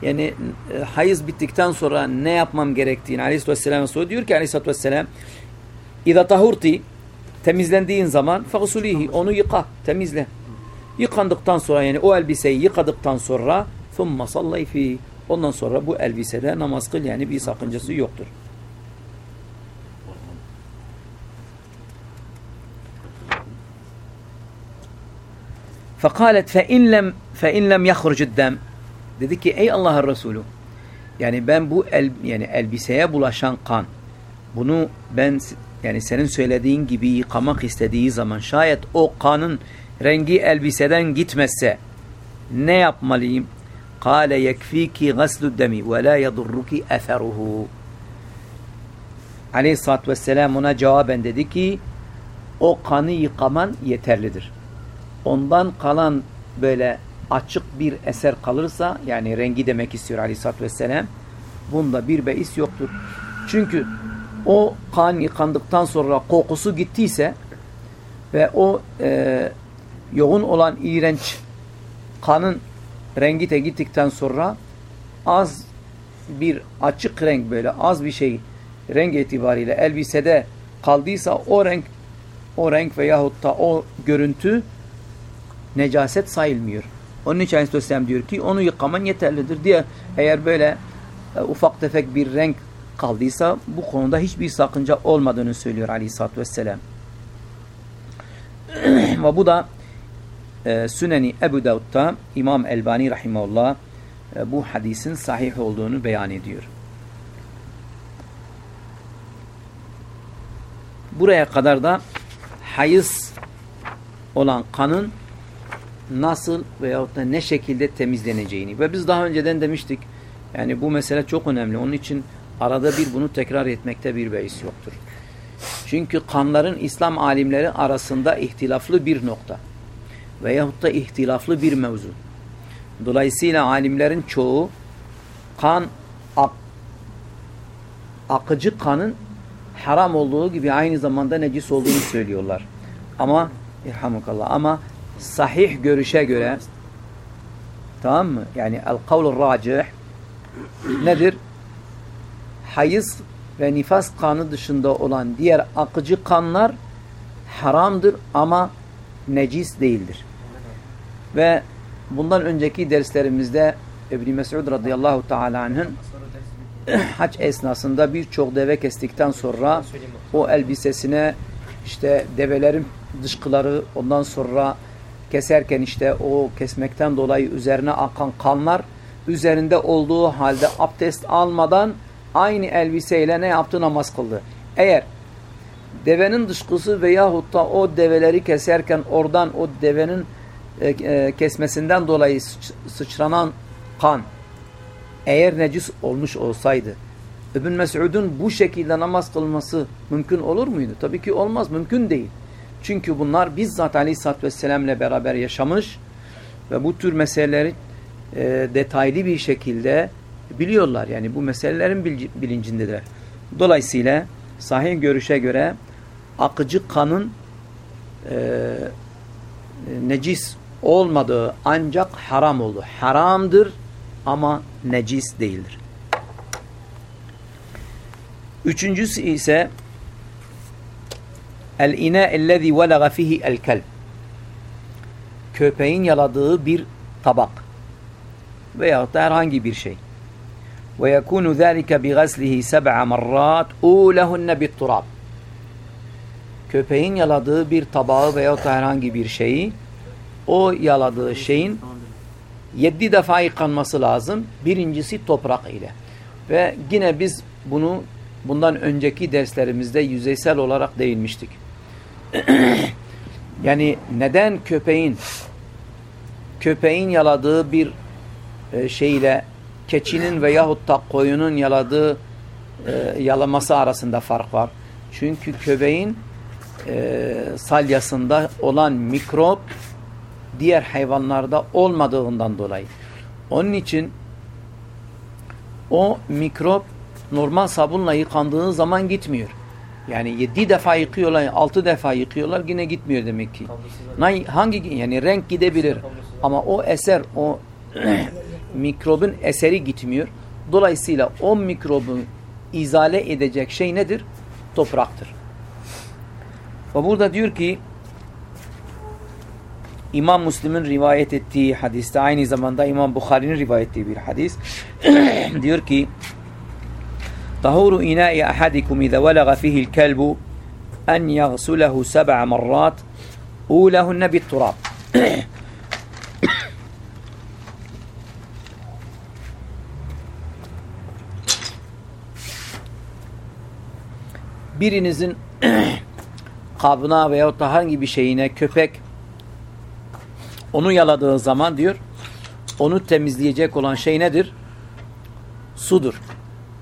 yani e, hayız bittikten sonra ne yapmam gerektiğini Aleyhisselatü Vesselam'a soruyor. Diyor ki Aleyhisselatü Vesselam İza tahurti temizlendiğin zaman fagsulihi onu yıka, temizle. Yıkandıktan sonra yani o elbiseyi yıkadıktan sonra thumma sallay fi ondan sonra bu elbisede namaz kıl yani bir sakıncası yoktur. Fekalet fe in lem fe in lem yahrucud dem dedi ki ey Allah'ın Resulü yani ben bu el, yani elbiseye bulaşan kan bunu ben yani senin söylediğin gibi yıkamak istediği zaman şayet o kanın rengi elbiseden gitmezse ne yapmalıyım? Kale yekfiki gaslu demi ve la yadurruki eferuhu. Aleyhisselatü Vesselam ona cevaben dedi ki o kanı yıkaman yeterlidir. Ondan kalan böyle açık bir eser kalırsa yani rengi demek istiyor Aleyhisselatü Vesselam bunda bir beis yoktur. Çünkü o kan yıkandıktan sonra kokusu gittiyse ve o e, yoğun olan iğrenç kanın rengi de gittikten sonra az bir açık renk böyle az bir şey renk itibariyle elbisede kaldıysa o renk o renk veyahut da o görüntü necaset sayılmıyor. Onun için Aleyhisselam diyor ki onu yıkaman yeterlidir diye eğer böyle e, ufak tefek bir renk kaldıysa bu konuda hiçbir sakınca olmadığını söylüyor Aleyhisselatü Vesselam. [clears throat] Ve bu da e, Süneni Ebu Davud'da İmam Elbani Rahimahullah e, bu hadisin sahih olduğunu beyan ediyor. Buraya kadar da hayız olan kanın nasıl veyahut da ne şekilde temizleneceğini ve biz daha önceden demiştik yani bu mesele çok önemli. Onun için arada bir bunu tekrar etmekte bir beis yoktur. Çünkü kanların İslam alimleri arasında ihtilaflı bir nokta veyahut da ihtilaflı bir mevzu. Dolayısıyla alimlerin çoğu kan ak, akıcı kanın haram olduğu gibi aynı zamanda necis olduğunu söylüyorlar. Ama irhamukallah ama sahih görüşe göre tamam mı? Yani el kavlu racih nedir? Hayız ve nifas kanı dışında olan diğer akıcı kanlar haramdır ama necis değildir. Ve bundan önceki derslerimizde İbn Mesud radıyallahu teala anh'ın [clears throat] hac esnasında birçok deve kestikten sonra o elbisesine işte develerin dışkıları ondan sonra keserken işte o kesmekten dolayı üzerine akan kanlar üzerinde olduğu halde abdest almadan aynı elbiseyle ne yaptı? Namaz kıldı. Eğer devenin dışkısı veyahut da o develeri keserken oradan o devenin e, e, kesmesinden dolayı sıç, sıçranan kan eğer necis olmuş olsaydı İbn Mes'ud'un bu şekilde namaz kılması mümkün olur muydu? Tabii ki olmaz. Mümkün değil. Çünkü bunlar bizzat Aleyhisselatü Vesselam'la beraber yaşamış ve bu tür meseleleri e, detaylı bir şekilde biliyorlar. Yani bu meselelerin bilincindedir. Dolayısıyla sahih görüşe göre akıcı kanın e, necis olmadığı ancak haram oldu. Haramdır ama necis değildir. Üçüncüsü ise el-ina ellezî velaga fihi el-kelb köpeğin yaladığı bir tabak veya da herhangi bir şey. Ve yekunu zâlike bi gazlihi seb'a marrat ûlehunne bit turab. Köpeğin yaladığı bir tabağı veya da herhangi bir şeyi o yaladığı şeyin yedi defa yıkanması lazım. Birincisi toprak ile. Ve yine biz bunu bundan önceki derslerimizde yüzeysel olarak değinmiştik. [clears throat] yani neden köpeğin köpeğin yaladığı bir e, şeyle keçinin veyahut da koyunun yaladığı e, yalaması arasında fark var. Çünkü köpeğin e, salyasında olan mikrop diğer hayvanlarda olmadığından dolayı. Onun için o mikrop normal sabunla yıkandığı zaman gitmiyor. Yani yedi defa yıkıyorlar, altı defa yıkıyorlar yine gitmiyor demek ki. Hangi yani renk gidebilir ama o eser o [clears throat] mikrobun eseri gitmiyor. Dolayısıyla o mikrobu izale edecek şey nedir? Topraktır. Ve burada diyor ki İmam Müslim'in rivayet ettiği hadiste aynı zamanda İmam Bukhari'nin rivayet ettiği bir hadis [clears throat] diyor ki İna'i ahadikum iza velaga fihi'l kelbu en yaghsulahu seb'a marrat ulahunne bit turab birinizin kabına veya da herhangi bir şeyine köpek onu yaladığı zaman diyor onu temizleyecek olan şey nedir? Sudur.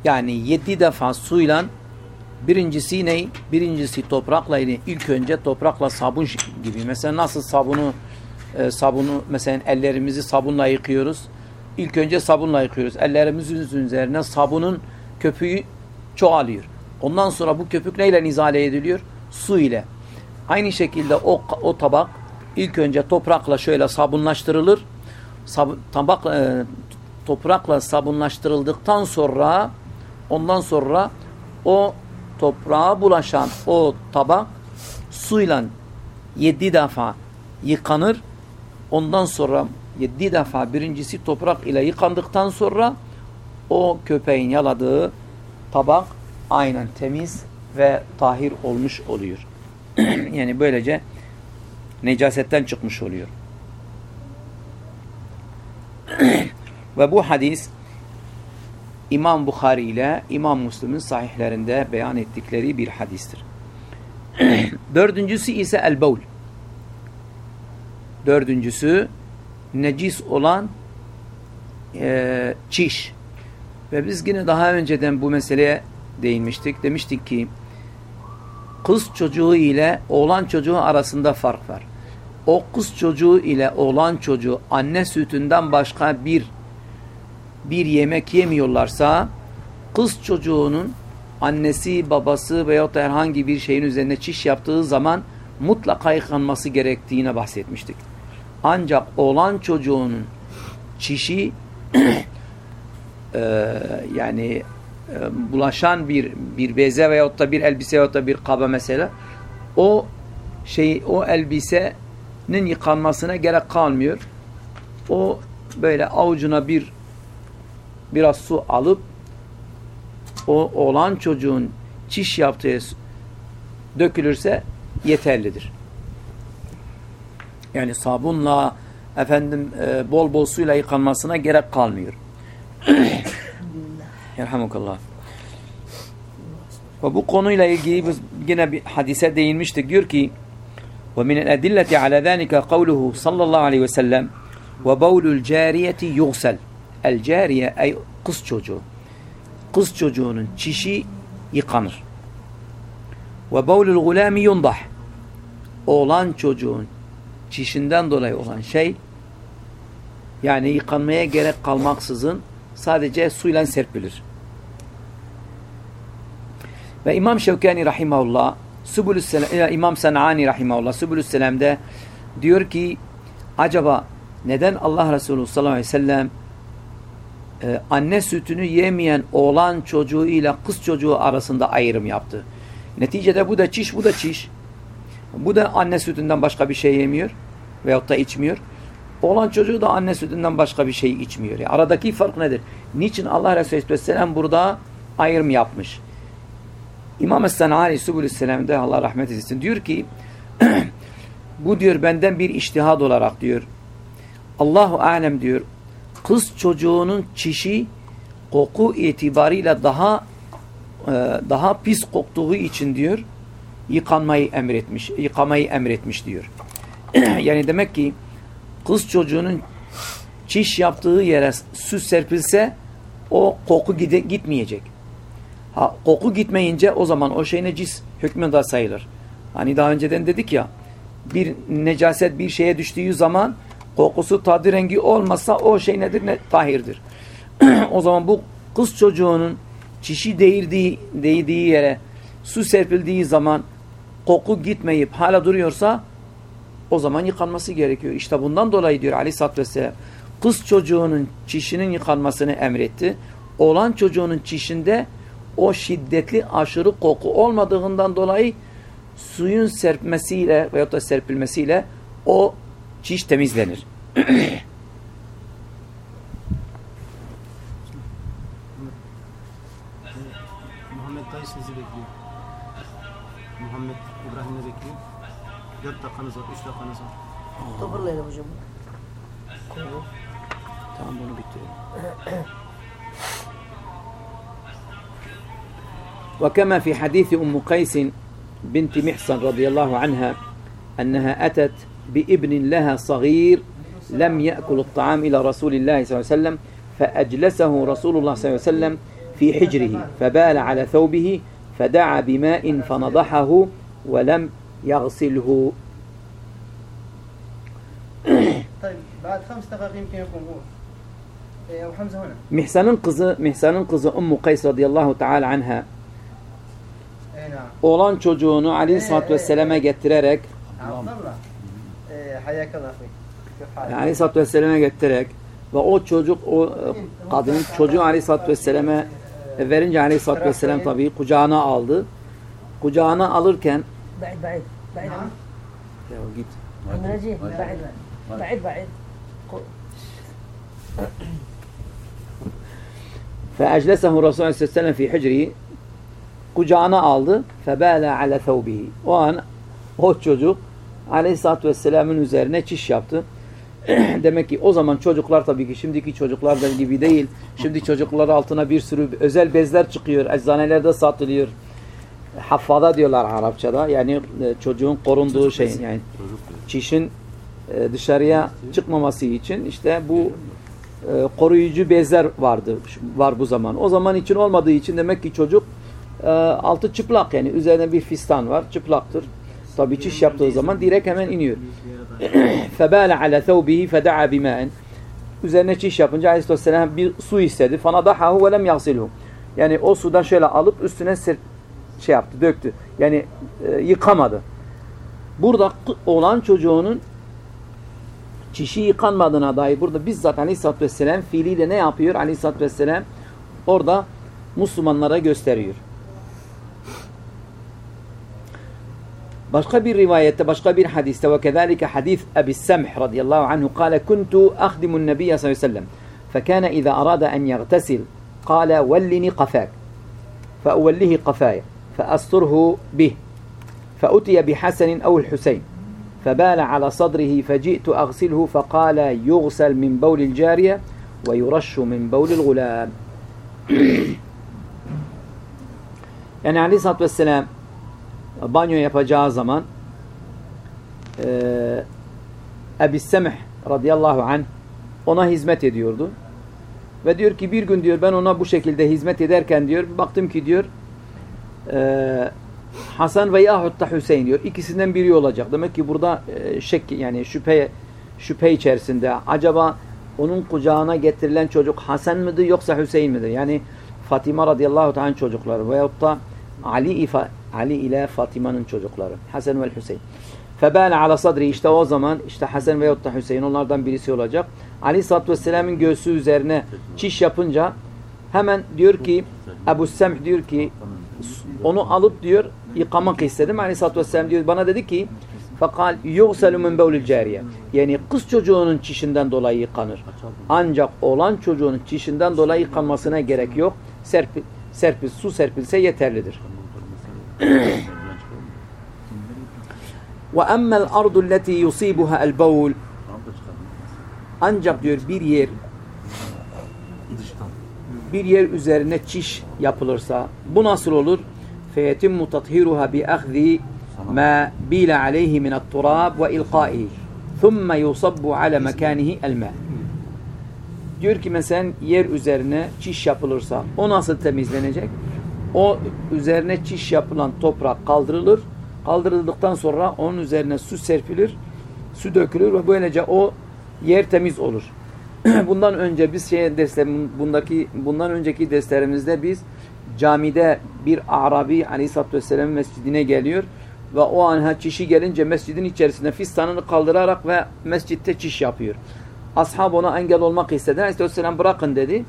Yani yedi defa suyla birincisi ne? Birincisi toprakla ile ilk önce toprakla sabun gibi. Mesela nasıl sabunu e, sabunu mesela ellerimizi sabunla yıkıyoruz. İlk önce sabunla yıkıyoruz. Ellerimizin üzerine sabunun köpüğü çoğalıyor. Ondan sonra bu köpük neyle izale ediliyor? Su ile. Aynı şekilde o, o tabak ilk önce toprakla şöyle sabunlaştırılır. Sab tabak e, toprakla sabunlaştırıldıktan sonra ondan sonra o toprağa bulaşan o tabak suyla yedi defa yıkanır. Ondan sonra yedi defa birincisi toprak ile yıkandıktan sonra o köpeğin yaladığı tabak aynen temiz ve tahir olmuş oluyor. [clears throat] yani böylece necasetten çıkmış oluyor. [clears throat] ve bu hadis İmam Bukhari ile İmam Müslim'in sahihlerinde beyan ettikleri bir hadistir. [clears throat] Dördüncüsü ise el-bevl. Dördüncüsü necis olan e, çiş. Ve biz yine daha önceden bu meseleye değinmiştik. Demiştik ki kız çocuğu ile oğlan çocuğu arasında fark var. O kız çocuğu ile oğlan çocuğu anne sütünden başka bir bir yemek yemiyorlarsa kız çocuğunun annesi, babası veyahut da herhangi bir şeyin üzerine çiş yaptığı zaman mutlaka yıkanması gerektiğine bahsetmiştik. Ancak oğlan çocuğunun çişi [clears throat] e, yani e, bulaşan bir bir beze veyahut da bir elbise veyahut da bir kaba mesela o şey o elbisenin yıkanmasına gerek kalmıyor. O böyle avucuna bir biraz su alıp o olan çocuğun çiş yaptığı dökülürse yeterlidir. Yani sabunla efendim e, bol bol suyla yıkanmasına gerek kalmıyor. [coughs] Yerhamukallah. Ve bu konuyla ilgili biz yine bir hadise değinmiştik. Diyor ki ومن الأدلة على ذلك قوله صلى الله عليه وسلم وبول الجارية يغسل El cariye ey kız çocuğu. Kız çocuğunun çişi yıkanır. Ve bavlul gulami yundah. Oğlan çocuğun çişinden dolayı olan şey yani yıkanmaya gerek kalmaksızın sadece suyla serpilir. Ve İmam Şevkani Rahimahullah Sübülüsselam, e, İmam Sanani Rahimahullah Sübülüsselam'de diyor ki acaba neden Allah Resulü sallallahu aleyhi ve sellem e, anne sütünü yemeyen oğlan çocuğu ile kız çocuğu arasında ayrım yaptı. Neticede bu da çiş, bu da çiş. Bu da anne sütünden başka bir şey yemiyor veyahut da içmiyor. Oğlan çocuğu da anne sütünden başka bir şey içmiyor. Yani aradaki fark nedir? Niçin Allah Resulü Aleyhisselam burada ayrım yapmış? İmam Es-Sanani Subulüsselam'da Allah rahmet eylesin diyor ki [clears throat] bu diyor benden bir iştihad olarak diyor Allahu alem diyor kız çocuğunun çişi koku itibariyle daha e, daha pis koktuğu için diyor yıkanmayı emretmiş, yıkamayı emretmiş diyor. [clears throat] yani demek ki kız çocuğunun çiş yaptığı yere su serpilse o koku gide, gitmeyecek. Ha, koku gitmeyince o zaman o şey necis hükmünde sayılır. Hani daha önceden dedik ya bir necaset bir şeye düştüğü zaman kokusu tadı rengi olmazsa o şey nedir? Ne, tahirdir. [clears throat] o zaman bu kız çocuğunun çişi değirdiği, değdiği yere su serpildiği zaman koku gitmeyip hala duruyorsa o zaman yıkanması gerekiyor. İşte bundan dolayı diyor Aleyhisselatü Vesselam kız çocuğunun çişinin yıkanmasını emretti. Oğlan çocuğunun çişinde o şiddetli aşırı koku olmadığından dolayı suyun serpmesiyle veyahut da serpilmesiyle o çiş temizlenir. Muhammed dayı sizi bekliyor. Muhammed İbrahim'i bekliyor. 4 dakikanız var, 3 dakikanız var. Toparlayalım hocam. Tamam bunu bitirelim. وكما في حديث أم قيس بنت محصن رضي الله عنها أنها أتت بابن لها صغير لم يأكل الطعام إلى رسول الله صلى الله عليه وسلم فأجلسه رسول الله صلى الله عليه وسلم في حجره فبال على ثوبه فدعا بماء فنضحه ولم يغسله. طيب بعد خمس دقائق يمكن يكون هو إيه، أبو حمزة هنا. Mihsan'ın kızı Mihsan'ın kızı Ummu Kays radıyallahu teala anha اي نعم. Oğlan çocuğunu Aleyhisselatü Vesselam'a getirerek عبد yani Aleyhisselatü Vesselam'a getirerek ve o çocuk o e, kadın çocuğu Aleyhisselatü Vesselam'a verince Aleyhisselatü Vesselam tabii kucağına aldı. Kucağına alırken بعد بعد بعد نعم ya git. عم نجي بعد بعد بعد فأجلسه Resulullah sallallahu aleyhi ve sellem fi hicri kucağına aldı. Febâle ale thawbihi. O an o çocuk Aleyhisselatü Vesselam'ın üzerine çiş yaptı. [clears throat] Demek ki o zaman çocuklar tabii ki şimdiki çocuklar da gibi değil. Şimdi çocuklar altına bir sürü özel bezler çıkıyor. Eczanelerde satılıyor. Haffada diyorlar Arapçada. Yani e, çocuğun korunduğu şey. Yani çişin e, dışarıya çıkmaması için işte bu e, koruyucu bezler vardı var bu zaman. O zaman için olmadığı için demek ki çocuk altı çıplak yani üzerine bir fistan var çıplaktır. Tabi çiş yaptığı zaman direkt hemen iniyor. [clears throat] Febale ala thawbihi feda'a bima'en. Üzerine çiş yapınca Aleyhisselam bir su istedi. Fanadahahu ve lem yasilhu. Yani o sudan şöyle alıp üstüne sir şey yaptı, döktü. Yani e, yıkamadı. Burada olan çocuğunun çişi yıkanmadığına dair burada bizzat Aleyhisselatü Vesselam fiiliyle ne yapıyor? Aleyhisselatü Vesselam orada Müslümanlara gösteriyor. باشقا بين رواية باشقا بين حديث وكذلك حديث أبي السمح رضي الله عنه قال كنت أخدم النبي صلى الله عليه وسلم فكان إذا أراد أن يغتسل قال ولني قفاك فأوليه قفايا فأسطره به فأتي بحسن أو الحسين فبال على صدره فجئت أغسله فقال يغسل من بول الجارية ويرش من بول الغلام. [clears throat] يعني عليه الصلاة والسلام banyo yapacağı zaman e, Ebi Semih radıyallahu anh ona hizmet ediyordu. Ve diyor ki bir gün diyor ben ona bu şekilde hizmet ederken diyor baktım ki diyor e, Hasan ve yahut da Hüseyin diyor. İkisinden biri olacak. Demek ki burada e, şek yani şüphe şüphe içerisinde acaba onun kucağına getirilen çocuk Hasan mıdır yoksa Hüseyin midir? Yani Fatima radıyallahu ta'ala çocukları veyahut da Ali, ifa, Ali ile Fatima'nın çocukları. Hasan ve Hüseyin. Febâle ala sadri işte o zaman işte Hasan veyahut da Hüseyin onlardan birisi olacak. Ali satt ve selamın göğsü üzerine çiş yapınca hemen diyor ki Ebu Semh diyor ki onu alıp diyor yıkamak istedim. Aleyhisselatü Vesselam diyor bana dedi ki fakal yugselu min bevlil cariye. Yani kız çocuğunun çişinden dolayı yıkanır. Ancak olan çocuğunun çişinden dolayı yıkanmasına gerek yok. Serpil, serpil su serpilse yeterlidir. Ve emmel ardu leti yusibuha el bavul ancak diyor bir yer bir yer üzerine çiş yapılırsa bu nasıl olur? Feyetimmu tathiruha bi ahzi ma bila aleyhi min turab ve ilqaihi thumma yusabbu ala makanihi elma. Diyor ki mesela yer üzerine çiş yapılırsa o nasıl temizlenecek? O üzerine çiş yapılan toprak kaldırılır. Kaldırıldıktan sonra onun üzerine su serpilir. Su dökülür ve böylece o yer temiz olur. [clears throat] bundan önce biz şey dersler bundaki bundan önceki derslerimizde biz camide bir Arabi Aleyhisselatü Vesselam mescidine geliyor ve o an çişi gelince mescidin içerisinde fistanını kaldırarak ve mescitte çiş yapıyor. Ashab ona engel olmak istedi. Aleyhisselatü Vesselam bırakın dedi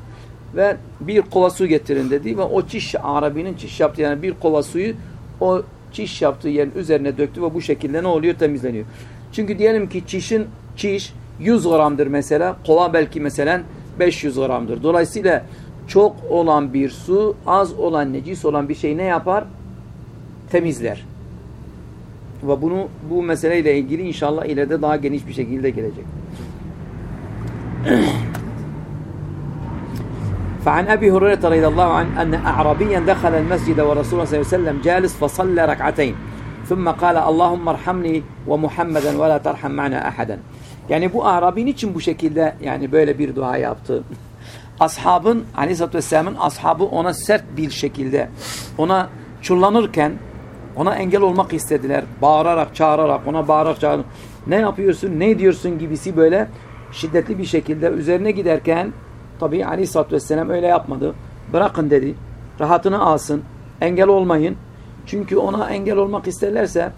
ve bir kova su getirin dedi ve o çiş Arabi'nin çiş yaptığı yani bir kova suyu o çiş yaptığı yerin üzerine döktü ve bu şekilde ne oluyor? Temizleniyor. Çünkü diyelim ki çişin çiş 100 gramdır mesela. Kova belki mesela 500 gramdır. Dolayısıyla çok olan bir su, az olan, necis olan bir şey ne yapar? Temizler. Ve bunu bu meseleyle ilgili inşallah ileride daha geniş bir şekilde gelecek. فعن أبي هريرة رضي الله عنه أن أعرابيا دخل المسجد ورسول الله صلى الله عليه وسلم جالس فصلى ركعتين ثم قال اللهم ارحمني ومحمدا ولا ترحم معنا أحدا Yani bu Arabi niçin bu şekilde yani böyle bir dua yaptı? Ashabın Aleyhisselatü Vesselam'ın ashabı ona sert bir şekilde ona çullanırken ona engel olmak istediler. Bağırarak, çağırarak, ona bağırarak çağırarak ne yapıyorsun, ne diyorsun gibisi böyle şiddetli bir şekilde üzerine giderken tabi Aleyhisselatü Vesselam öyle yapmadı. Bırakın dedi. Rahatını alsın. Engel olmayın. Çünkü ona engel olmak isterlerse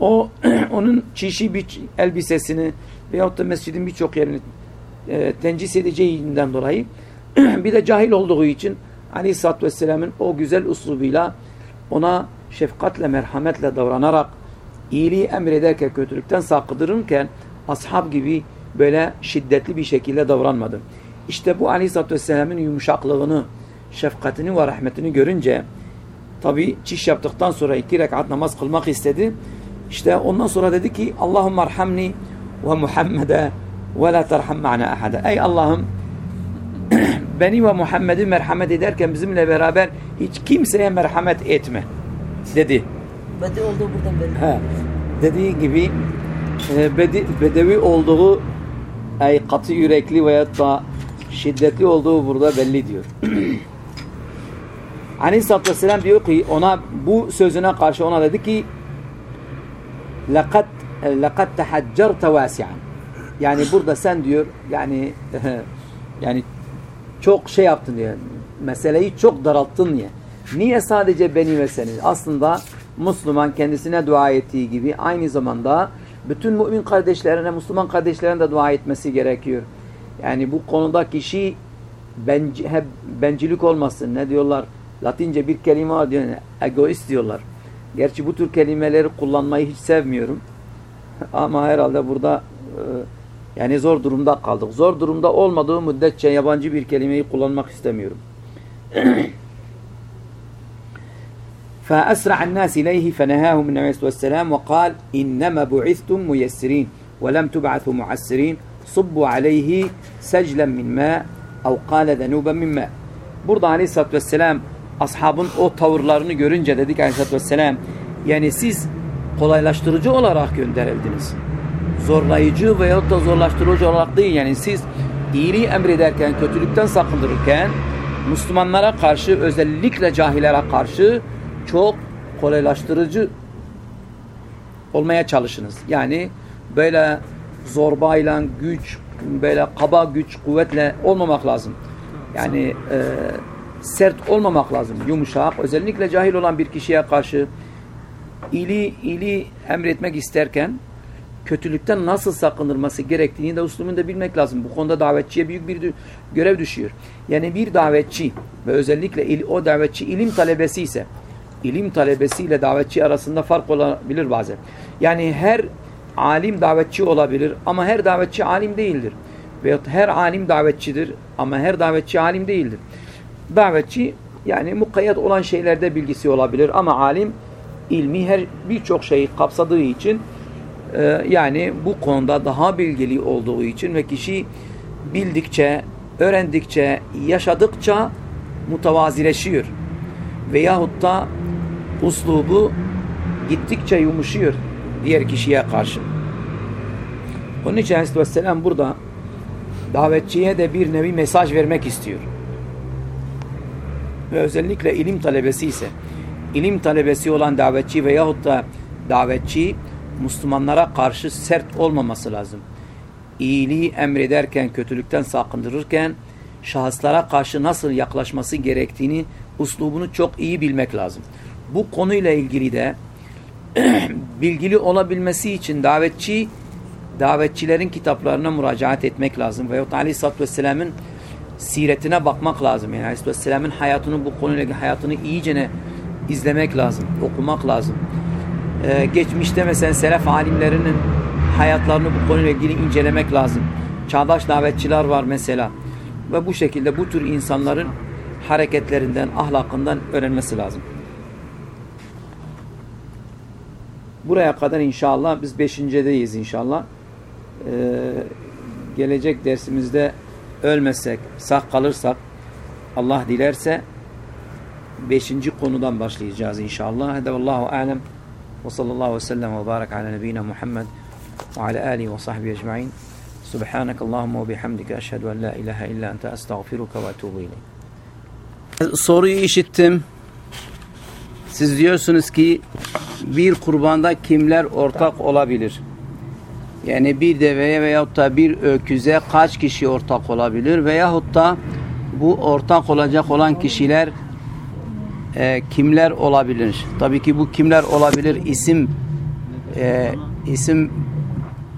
o [clears throat] onun çişi bir elbisesini veyahut da mescidin birçok yerini e, tencis edeceğinden dolayı [clears throat] bir de cahil olduğu için Aleyhisselatü Vesselam'ın o güzel uslubuyla ona şefkatle, merhametle davranarak iyiliği emrederken, kötülükten sakıdırırken ashab gibi böyle şiddetli bir şekilde davranmadı. İşte bu Aleyhisselatü Vesselam'ın yumuşaklığını, şefkatini ve rahmetini görünce tabi çiş yaptıktan sonra iki rekat namaz kılmak istedi. İşte ondan sonra dedi ki Allahümme arhamni ve Muhammed'e ve la terham ma'na ahada. Ey Allah'ım [clears throat] beni ve Muhammed'i merhamet ederken bizimle beraber hiç kimseye merhamet etme dedi. Bedi olduğu buradan belli. Ha, dediği gibi e, bedi, bedevi olduğu ay katı yürekli veyahut da şiddetli olduğu burada belli diyor. [clears throat] Aleyhisselatü Vesselam diyor ki ona bu sözüne karşı ona dedi ki لَقَدْ لَقَدْ تَحَجَّرْتَ وَاسِعًا Yani burada sen diyor yani [laughs] yani çok şey yaptın diye. Meseleyi çok daralttın diye. Niye sadece beni ve seni? Aslında Müslüman kendisine dua ettiği gibi aynı zamanda bütün mümin kardeşlerine, Müslüman kardeşlerine de dua etmesi gerekiyor. Yani bu konuda kişi benci, hep bencilik olmasın. Ne diyorlar? Latince bir kelime var diyor. Egoist diyorlar. Gerçi bu tür kelimeleri kullanmayı hiç sevmiyorum. [laughs] Ama herhalde burada e, yani zor durumda kaldık. Zor durumda olmadığı müddetçe yabancı bir kelimeyi kullanmak istemiyorum. فأسرع الناس إليه فنهاهم النبي صلى الله عليه وسلم وقال إنما بعثتم ميسرين ولم تبعثوا معسرين Subbu aleyhi seclen min ma ev kâle denûben min ma. Burada aleyhissalatü vesselam ashabın o tavırlarını görünce dedik aleyhissalatü vesselam yani siz kolaylaştırıcı olarak gönderildiniz. Zorlayıcı veyahut da zorlaştırıcı olarak değil yani siz iyiliği emrederken, kötülükten sakındırırken Müslümanlara karşı özellikle cahilere karşı çok kolaylaştırıcı olmaya çalışınız. Yani böyle zorbayla güç, böyle kaba güç, kuvvetle olmamak lazım. Yani e, sert olmamak lazım. Yumuşak, özellikle cahil olan bir kişiye karşı iyiliği, iyiliği emretmek isterken kötülükten nasıl sakınılması gerektiğini de uslumun da bilmek lazım. Bu konuda davetçiye büyük bir görev düşüyor. Yani bir davetçi ve özellikle o davetçi ilim talebesi ise ilim talebesiyle davetçi arasında fark olabilir bazen. Yani her alim davetçi olabilir ama her davetçi alim değildir. Veyahut her alim davetçidir ama her davetçi alim değildir. Davetçi yani mukayyet olan şeylerde bilgisi olabilir ama alim ilmi her birçok şeyi kapsadığı için e, yani bu konuda daha bilgili olduğu için ve kişi bildikçe, öğrendikçe, yaşadıkça mutavazileşiyor. Veyahut da uslubu gittikçe yumuşuyor diğer kişiye karşı. Onun için Aleyhisselam burada davetçiye de bir nevi mesaj vermek istiyor. Ve özellikle ilim talebesi ise ilim talebesi olan davetçi veyahut da davetçi Müslümanlara karşı sert olmaması lazım. İyiliği emrederken, kötülükten sakındırırken şahıslara karşı nasıl yaklaşması gerektiğini, uslubunu çok iyi bilmek lazım. Bu konuyla ilgili de [clears throat] bilgili olabilmesi için davetçi davetçilerin kitaplarına müracaat etmek lazım. Veyahut Aleyhisselatü Vesselam'ın siretine bakmak lazım. Yani Aleyhisselatü Vesselam'ın hayatını bu konuyla ilgili hayatını iyicene izlemek lazım, okumak lazım. Ee, geçmişte mesela selef alimlerinin hayatlarını bu konuyla ilgili incelemek lazım. Çağdaş davetçiler var mesela. Ve bu şekilde bu tür insanların hareketlerinden, ahlakından öğrenmesi lazım. Buraya kadar inşallah biz beşincedeyiz inşallah. Ee, gelecek dersimizde ölmezsek, sağ kalırsak Allah dilerse beşinci konudan başlayacağız inşallah. Hede vallahu alem ve sallallahu ve sellem ve barak ala nebina Muhammed ve ala alihi ve sahbihi ecma'in. Ve bihamdike eşhedü en la ilahe illa ente estağfiruka ve etubu ileyk. Soruyu işittim. Siz diyorsunuz ki bir kurbanda kimler ortak olabilir? Yani bir deveye veyahut da bir öküze kaç kişi ortak olabilir? Veyahut da bu ortak olacak olan kişiler e, kimler olabilir? Tabii ki bu kimler olabilir isim e, isim